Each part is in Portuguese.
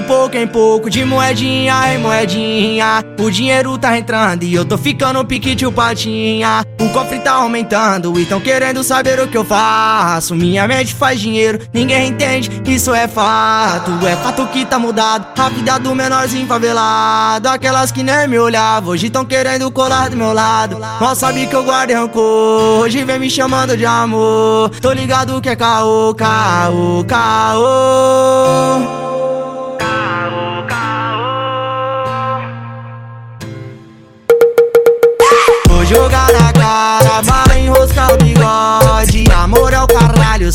pouco em pouco, de moedinha em moedinha. O dinheiro tá entrando e eu tô ficando pique tio patinha. O cofre tá aumentando e tão querendo saber o que eu faço. Minha mente faz dinheiro, ninguém entende, isso é fato. É fato que tá mudado, a vida do menorzinho favelado. Aquelas que nem me olhavam, hoje tão querendo colar do meu lado. Mal sabe que eu guardo rancor, hoje vem me chamando de amor. Tô ligado que é caô, caô, caô.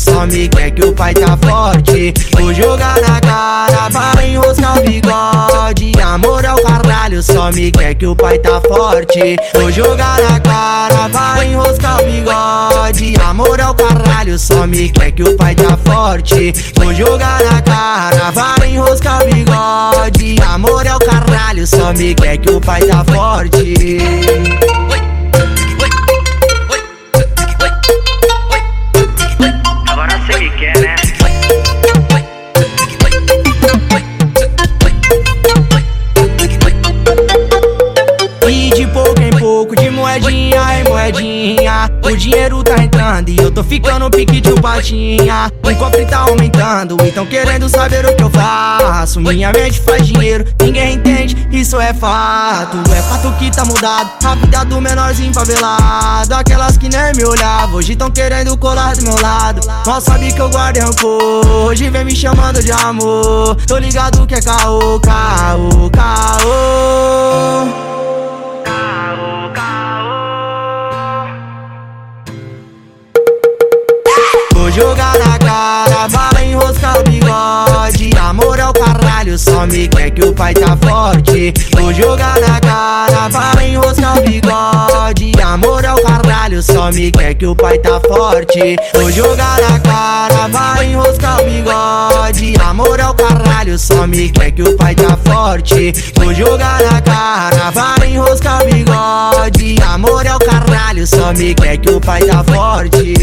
Caralho, só me quer que o pai tá forte. Vou jogar na cara, vai enroscar o bigode. Amor é o caralho, só me quer que o pai tá forte. Vou jogar na cara, vai enroscar o bigode. Amor é o caralho, só me quer que o pai tá forte. Vou jogar na cara, vai enroscar o bigode. Amor é o caralho, só me quer que o pai tá forte De pouco em pouco, de moedinha em moedinha. O dinheiro tá entrando e eu tô ficando pique de patinha O cofre tá aumentando e tão querendo saber o que eu faço. Minha mente faz dinheiro, ninguém entende, isso é fato. É fato que tá mudado, a vida do menorzinho favelado Aquelas que nem me olhavam, hoje tão querendo colar do meu lado. Mal sabe que eu guardo rancor, hoje vem me chamando de amor. Tô ligado que é caô, caô, caô caralho, só me quer que o pai tá forte. Vou jogar na cara, vai enroscar o bigode. Amor é o caralho, só me quer que o pai tá forte. Vou jogar na cara, vai enroscar o bigode. Amor é o caralho, só me quer que o pai tá forte. Vou jogar na cara, vai enroscar o bigode. Amor é o caralho, só me quer que o pai tá forte